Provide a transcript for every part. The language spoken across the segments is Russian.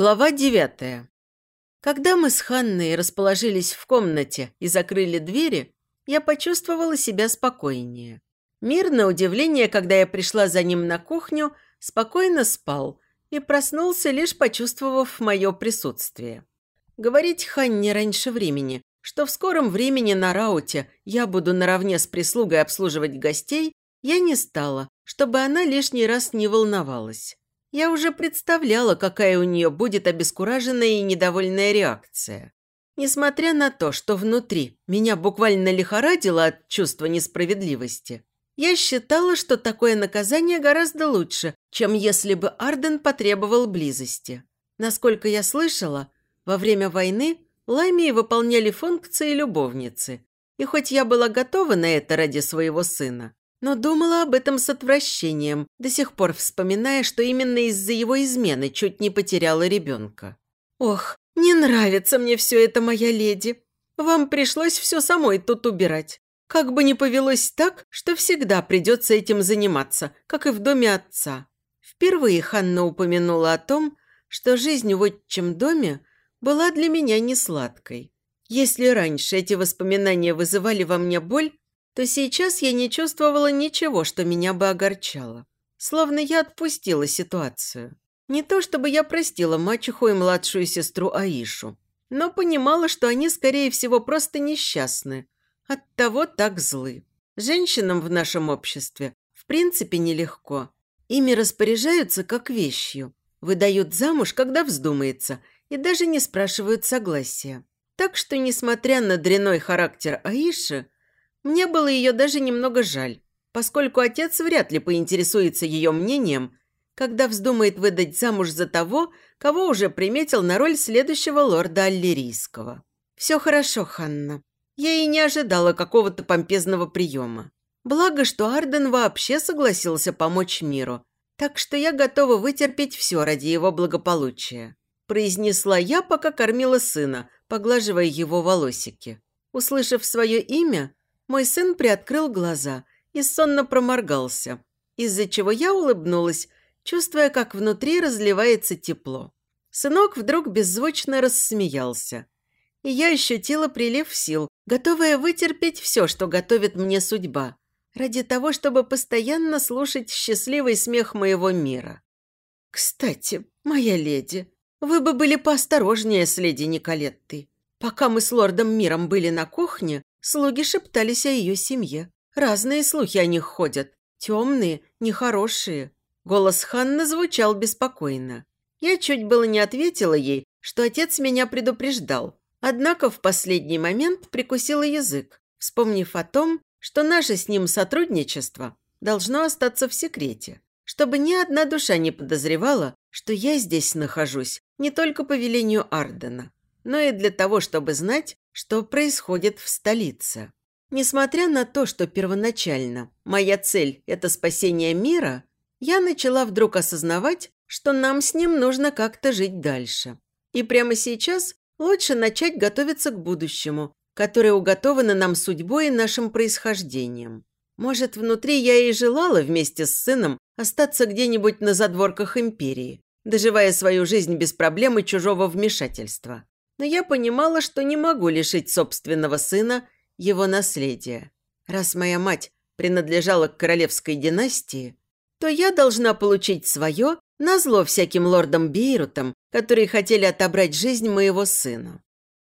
Глава девятая. Когда мы с Ханной расположились в комнате и закрыли двери, я почувствовала себя спокойнее. Мир, на удивление, когда я пришла за ним на кухню, спокойно спал и проснулся, лишь почувствовав мое присутствие. Говорить Ханне раньше времени, что в скором времени на рауте я буду наравне с прислугой обслуживать гостей, я не стала, чтобы она лишний раз не волновалась. Я уже представляла, какая у нее будет обескураженная и недовольная реакция. Несмотря на то, что внутри меня буквально лихорадило от чувства несправедливости, я считала, что такое наказание гораздо лучше, чем если бы Арден потребовал близости. Насколько я слышала, во время войны Ламии выполняли функции любовницы. И хоть я была готова на это ради своего сына, но думала об этом с отвращением, до сих пор вспоминая, что именно из-за его измены чуть не потеряла ребенка. «Ох, не нравится мне все это, моя леди. Вам пришлось все самой тут убирать. Как бы ни повелось так, что всегда придется этим заниматься, как и в доме отца». Впервые Ханна упомянула о том, что жизнь в отчим доме была для меня не сладкой. Если раньше эти воспоминания вызывали во мне боль, то сейчас я не чувствовала ничего, что меня бы огорчало. Словно я отпустила ситуацию. Не то чтобы я простила мачеху и младшую сестру Аишу, но понимала, что они, скорее всего, просто несчастны. Оттого так злы. Женщинам в нашем обществе в принципе нелегко. Ими распоряжаются как вещью. Выдают замуж, когда вздумается, и даже не спрашивают согласия. Так что, несмотря на дряной характер Аиши, мне было ее даже немного жаль, поскольку отец вряд ли поинтересуется ее мнением, когда вздумает выдать замуж за того, кого уже приметил на роль следующего лорда Аллерийского. «Все хорошо, Ханна. Я и не ожидала какого-то помпезного приема. Благо, что Арден вообще согласился помочь миру, так что я готова вытерпеть все ради его благополучия», произнесла я, пока кормила сына, поглаживая его волосики. Услышав свое имя, мой сын приоткрыл глаза и сонно проморгался, из-за чего я улыбнулась, чувствуя, как внутри разливается тепло. Сынок вдруг беззвучно рассмеялся. И я ощутила прилив сил, готовая вытерпеть все, что готовит мне судьба, ради того, чтобы постоянно слушать счастливый смех моего мира. «Кстати, моя леди, вы бы были поосторожнее с леди Николеттой. Пока мы с лордом Миром были на кухне, Слуги шептались о ее семье. Разные слухи о них ходят. Темные, нехорошие. Голос Ханны звучал беспокойно. Я чуть было не ответила ей, что отец меня предупреждал. Однако в последний момент прикусила язык, вспомнив о том, что наше с ним сотрудничество должно остаться в секрете, чтобы ни одна душа не подозревала, что я здесь нахожусь не только по велению Ардена, но и для того, чтобы знать, что происходит в столице. Несмотря на то, что первоначально моя цель – это спасение мира, я начала вдруг осознавать, что нам с ним нужно как-то жить дальше. И прямо сейчас лучше начать готовиться к будущему, которое уготовано нам судьбой и нашим происхождением. Может, внутри я и желала вместе с сыном остаться где-нибудь на задворках империи, доживая свою жизнь без проблем и чужого вмешательства но я понимала, что не могу лишить собственного сына его наследия. Раз моя мать принадлежала к королевской династии, то я должна получить свое назло всяким лордам Бейрутам, которые хотели отобрать жизнь моего сына.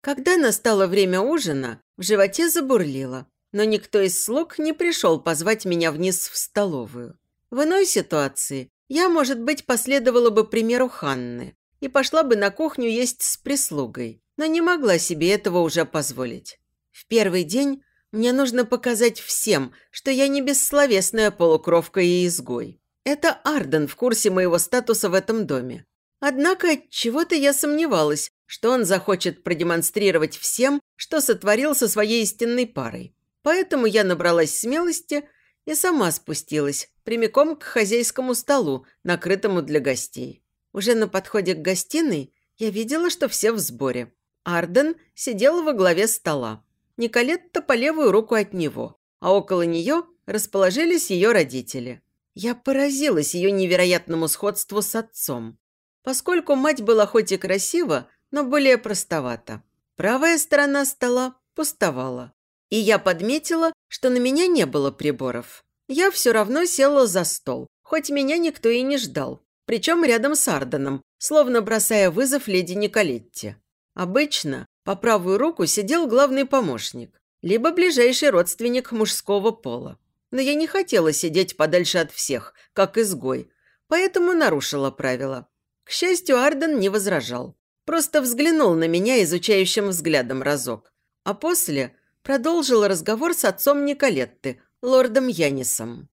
Когда настало время ужина, в животе забурлило, но никто из слуг не пришел позвать меня вниз в столовую. В иной ситуации я, может быть, последовала бы примеру Ханны, и пошла бы на кухню есть с прислугой, но не могла себе этого уже позволить. В первый день мне нужно показать всем, что я не бессловесная полукровка и изгой. Это Арден в курсе моего статуса в этом доме. Однако от чего-то я сомневалась, что он захочет продемонстрировать всем, что сотворил со своей истинной парой. Поэтому я набралась смелости и сама спустилась прямиком к хозяйскому столу, накрытому для гостей. Уже на подходе к гостиной я видела, что все в сборе. Арден сидел во главе стола. Николетта по левую руку от него, а около нее расположились ее родители. Я поразилась ее невероятному сходству с отцом. поскольку мать была хоть и красива, но более простовата. Правая сторона стола пустовала. И я подметила, что на меня не было приборов. Я все равно села за стол, хоть меня никто и не ждал. Причем рядом с Арденом, словно бросая вызов леди Николетте. Обычно по правую руку сидел главный помощник, либо ближайший родственник мужского пола. Но я не хотела сидеть подальше от всех, как изгой, поэтому нарушила правила. К счастью, Арден не возражал. Просто взглянул на меня изучающим взглядом разок. А после продолжил разговор с отцом Николетты, лордом Янисом.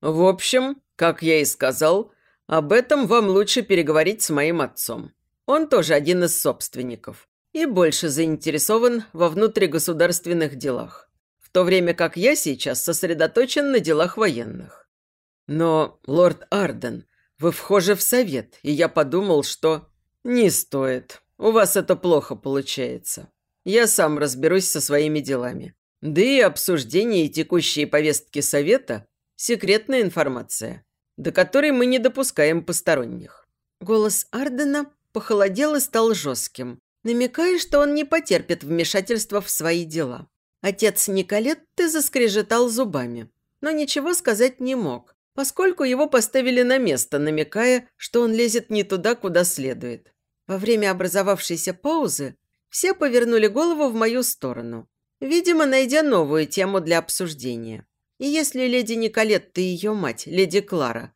«В общем, как я и сказал, об этом вам лучше переговорить с моим отцом. Он тоже один из собственников и больше заинтересован во внутригосударственных делах, в то время как я сейчас сосредоточен на делах военных. Но, лорд Арден, вы вхожи в совет, и я подумал, что... Не стоит. У вас это плохо получается. Я сам разберусь со своими делами. Да и обсуждение и текущие повестки совета – секретная информация, до которой мы не допускаем посторонних. Голос Ардена похолодел и стал жестким, намекая, что он не потерпит вмешательства в свои дела. Отец Николетты заскрежетал зубами, но ничего сказать не мог, поскольку его поставили на место, намекая, что он лезет не туда, куда следует. Во время образовавшейся паузы все повернули голову в мою сторону, видимо, найдя новую тему для обсуждения. И если леди Николетта и ее мать, леди Клара,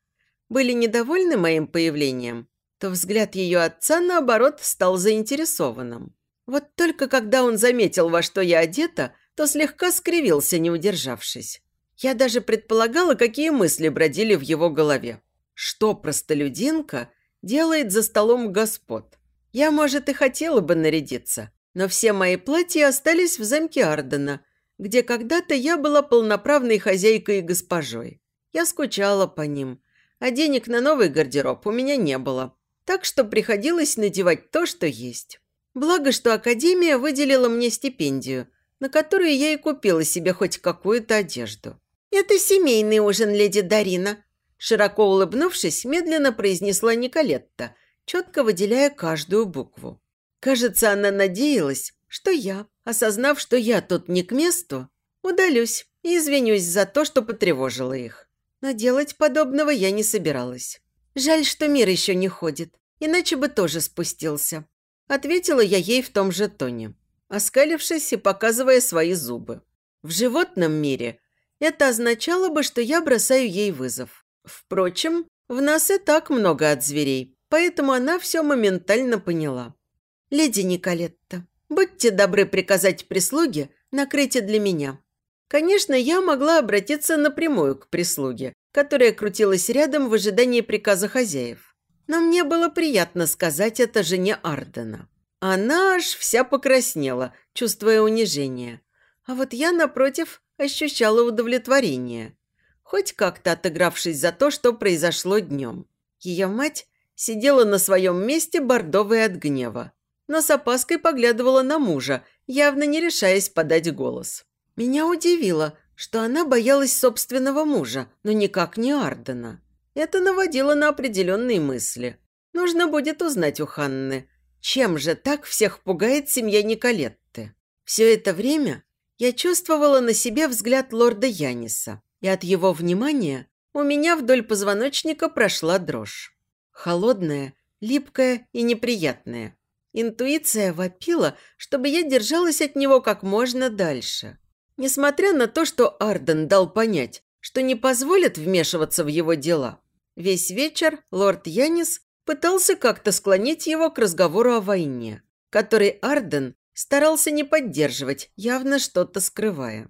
были недовольны моим появлением, то взгляд ее отца, наоборот, стал заинтересованным. Вот только когда он заметил, во что я одета, то слегка скривился, не удержавшись. Я даже предполагала, какие мысли бродили в его голове. Что простолюдинка делает за столом господ? Я, может, и хотела бы нарядиться, но все мои платья остались в замке Ардена, где когда-то я была полноправной хозяйкой и госпожой. Я скучала по ним, а денег на новый гардероб у меня не было, так что приходилось надевать то, что есть. Благо, что Академия выделила мне стипендию, на которую я и купила себе хоть какую-то одежду. «Это семейный ужин, леди Дарина», широко улыбнувшись, медленно произнесла Николетта, четко выделяя каждую букву. Кажется, она надеялась, что я, осознав, что я тут не к месту, удалюсь и извинюсь за то, что потревожила их. Но делать подобного я не собиралась. Жаль, что мир еще не ходит, иначе бы тоже спустился. Ответила я ей в том же тоне, оскалившись и показывая свои зубы. В животном мире это означало бы, что я бросаю ей вызов. Впрочем, в нас и так много от зверей, поэтому она все моментально поняла. «Леди Николетта, будьте добры приказать прислуге накрыть для меня». Конечно, я могла обратиться напрямую к прислуге, которая крутилась рядом в ожидании приказа хозяев. Но мне было приятно сказать это жене Ардена. Она аж вся покраснела, чувствуя унижение. А вот я, напротив, ощущала удовлетворение, хоть как-то отыгравшись за то, что произошло днем. Ее мать сидела на своем месте, бордовая от гнева, но с опаской поглядывала на мужа, явно не решаясь подать голос. Меня удивило, что она боялась собственного мужа, но никак не Ардена. Это наводило на определенные мысли. Нужно будет узнать у Ханны, чем же так всех пугает семья Николетты. Все это время я чувствовала на себе взгляд лорда Яниса, и от его внимания у меня вдоль позвоночника прошла дрожь. Холодная, липкая и неприятная. Интуиция вопила, чтобы я держалась от него как можно дальше. Несмотря на то, что Арден дал понять, что не позволит вмешиваться в его дела, весь вечер лорд Янис пытался как-то склонить его к разговору о войне, который Арден старался не поддерживать, явно что-то скрывая.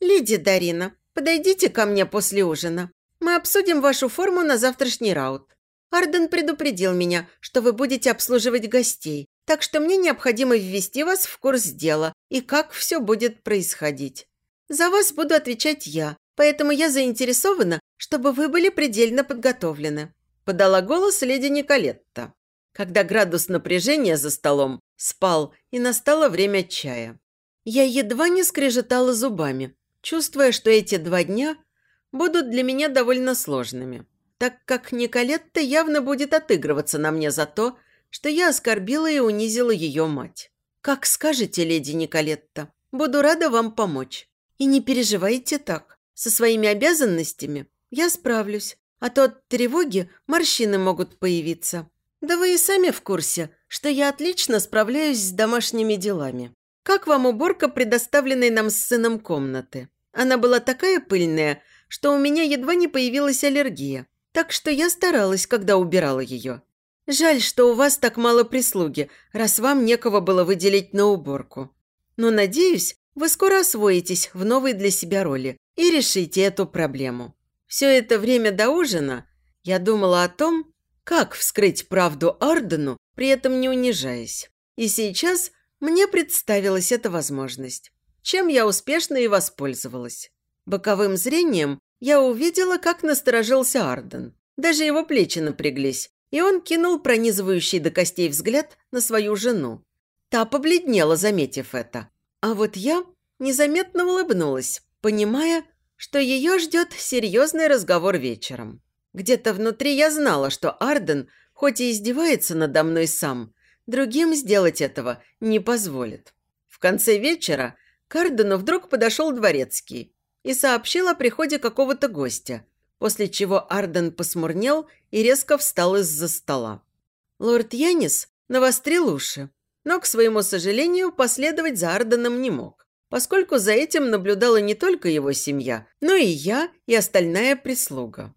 «Леди Дарина, подойдите ко мне после ужина. Мы обсудим вашу форму на завтрашний раут. Арден предупредил меня, что вы будете обслуживать гостей, так что мне необходимо ввести вас в курс дела и как все будет происходить. За вас буду отвечать я, поэтому я заинтересована, чтобы вы были предельно подготовлены», подала голос леди Николетта, когда градус напряжения за столом спал, и настало время чая. Я едва не скрежетала зубами, чувствуя, что эти два дня будут для меня довольно сложными, так как Николетта явно будет отыгрываться на мне за то, что я оскорбила и унизила ее мать. «Как скажете, леди Николетта, буду рада вам помочь. И не переживайте так. Со своими обязанностями я справлюсь, а то от тревоги морщины могут появиться. Да вы и сами в курсе, что я отлично справляюсь с домашними делами. Как вам уборка предоставленной нам с сыном комнаты? Она была такая пыльная, что у меня едва не появилась аллергия. Так что я старалась, когда убирала ее. Жаль, что у вас так мало прислуги, раз вам некого было выделить на уборку. Но, надеюсь, вы скоро освоитесь в новой для себя роли и решите эту проблему. Все это время до ужина я думала о том, как вскрыть правду Ардену, при этом не унижаясь. И сейчас мне представилась эта возможность, чем я успешно и воспользовалась. Боковым зрением я увидела, как насторожился Арден. Даже его плечи напряглись, и он кинул пронизывающий до костей взгляд на свою жену. Та побледнела, заметив это. А вот я незаметно улыбнулась, понимая, что ее ждет серьезный разговор вечером. Где-то внутри я знала, что Арден, хоть и издевается надо мной сам, другим сделать этого не позволит. В конце вечера к Ардену вдруг подошел дворецкий и сообщил о приходе какого-то гостя, после чего Арден посмурнел и резко встал из-за стола. Лорд Янис навострил уши, но, к своему сожалению, последовать за Арденом не мог, поскольку за этим наблюдала не только его семья, но и я и остальная прислуга.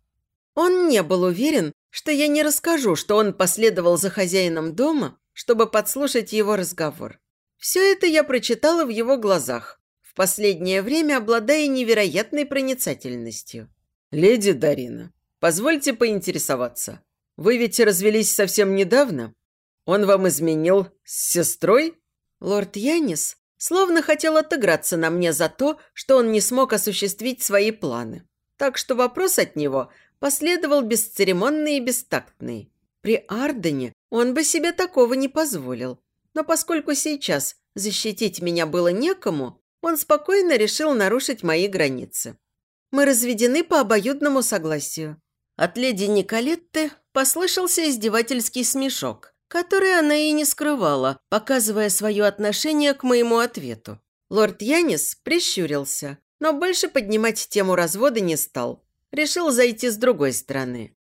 Он не был уверен, что я не расскажу, что он последовал за хозяином дома, чтобы подслушать его разговор. Все это я прочитала в его глазах, в последнее время обладая невероятной проницательностью. «Леди Дарина, позвольте поинтересоваться. Вы ведь развелись совсем недавно? Он вам изменил с сестрой?» Лорд Янис словно хотел отыграться на мне за то, что он не смог осуществить свои планы. Так что вопрос от него – последовал бесцеремонный и бестактный. При Ардене он бы себе такого не позволил. Но поскольку сейчас защитить меня было некому, он спокойно решил нарушить мои границы. Мы разведены по обоюдному согласию. От леди Николетты послышался издевательский смешок, который она и не скрывала, показывая свое отношение к моему ответу. Лорд Янис прищурился, но больше поднимать тему развода не стал решил зайти с другой стороны.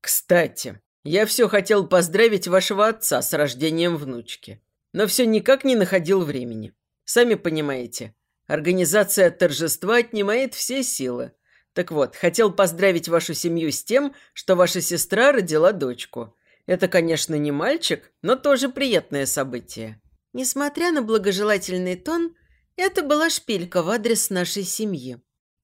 «Кстати, я все хотел поздравить вашего отца с рождением внучки, но все никак не находил времени. Сами понимаете, организация торжества отнимает все силы. Так вот, хотел поздравить вашу семью с тем, что ваша сестра родила дочку. Это, конечно, не мальчик, но тоже приятное событие». Несмотря на благожелательный тон, это была шпилька в адрес нашей семьи.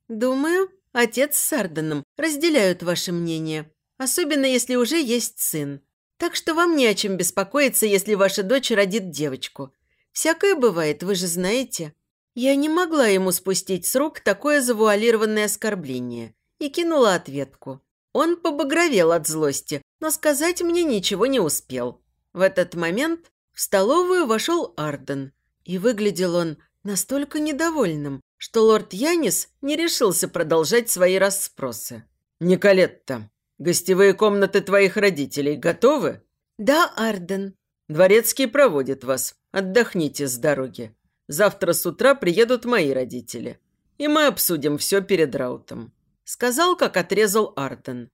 Думаю, Отец с Арденом разделяют ваше мнение, особенно если уже есть сын. Так что вам не о чем беспокоиться, если ваша дочь родит девочку. Всякое бывает, вы же знаете. Я не могла ему спустить с рук такое завуалированное оскорбление и кинула ответку. Он побагровел от злости, но сказать мне ничего не успел. В этот момент в столовую вошел Арден, и выглядел он настолько недовольным, что лорд Янис не решился продолжать свои расспросы. «Николетта, гостевые комнаты твоих родителей готовы?» «Да, Арден». «Дворецкий проводит вас. Отдохните с дороги. Завтра с утра приедут мои родители, и мы обсудим все перед Раутом», — сказал, как отрезал Арден.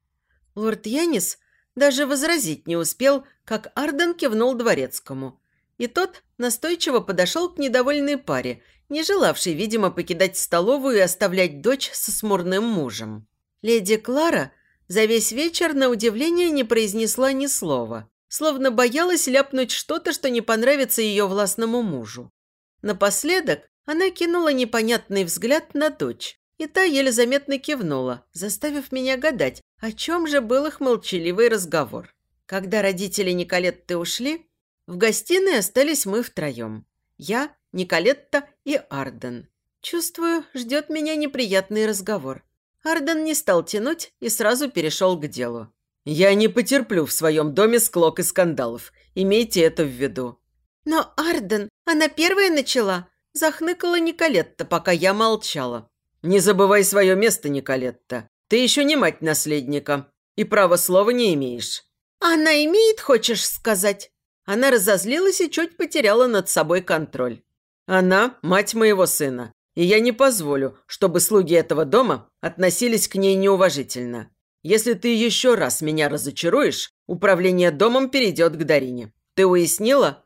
Лорд Янис даже возразить не успел, как Арден кивнул дворецкому, и тот настойчиво подошел к недовольной паре не желавший, видимо, покидать столовую и оставлять дочь со смурным мужем. Леди Клара за весь вечер, на удивление, не произнесла ни слова, словно боялась ляпнуть что-то, что не понравится ее властному мужу. Напоследок она кинула непонятный взгляд на дочь, и та еле заметно кивнула, заставив меня гадать, о чем же был их молчаливый разговор. Когда родители Николетты ушли, в гостиной остались мы втроем. Я, Николетта и Арден. Чувствую, ждет меня неприятный разговор. Арден не стал тянуть и сразу перешел к делу. «Я не потерплю в своем доме склок и скандалов. Имейте это в виду». «Но, Арден, она первая начала», – захныкала Николетта, пока я молчала. «Не забывай свое место, Николетта. Ты еще не мать наследника. и права слова не имеешь». «Она имеет, хочешь сказать?» Она разозлилась и чуть потеряла над собой контроль. «Она – мать моего сына, и я не позволю, чтобы слуги этого дома относились к ней неуважительно. Если ты еще раз меня разочаруешь, управление домом перейдет к Дарине. Ты уяснила?»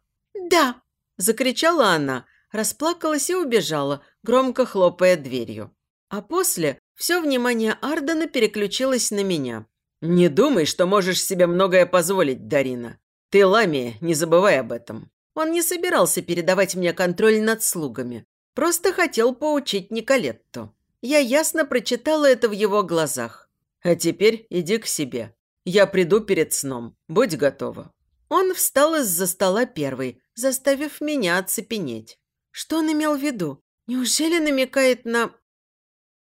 «Да», – закричала она, расплакалась и убежала, громко хлопая дверью. А после все внимание Ардена переключилось на меня. «Не думай, что можешь себе многое позволить, Дарина. Ты ламия, не забывай об этом». Он не собирался передавать мне контроль над слугами. Просто хотел поучить Николетту. Я ясно прочитала это в его глазах. «А теперь иди к себе. Я приду перед сном. Будь готова». Он встал из-за стола первый, заставив меня оцепенеть. Что он имел в виду? Неужели намекает на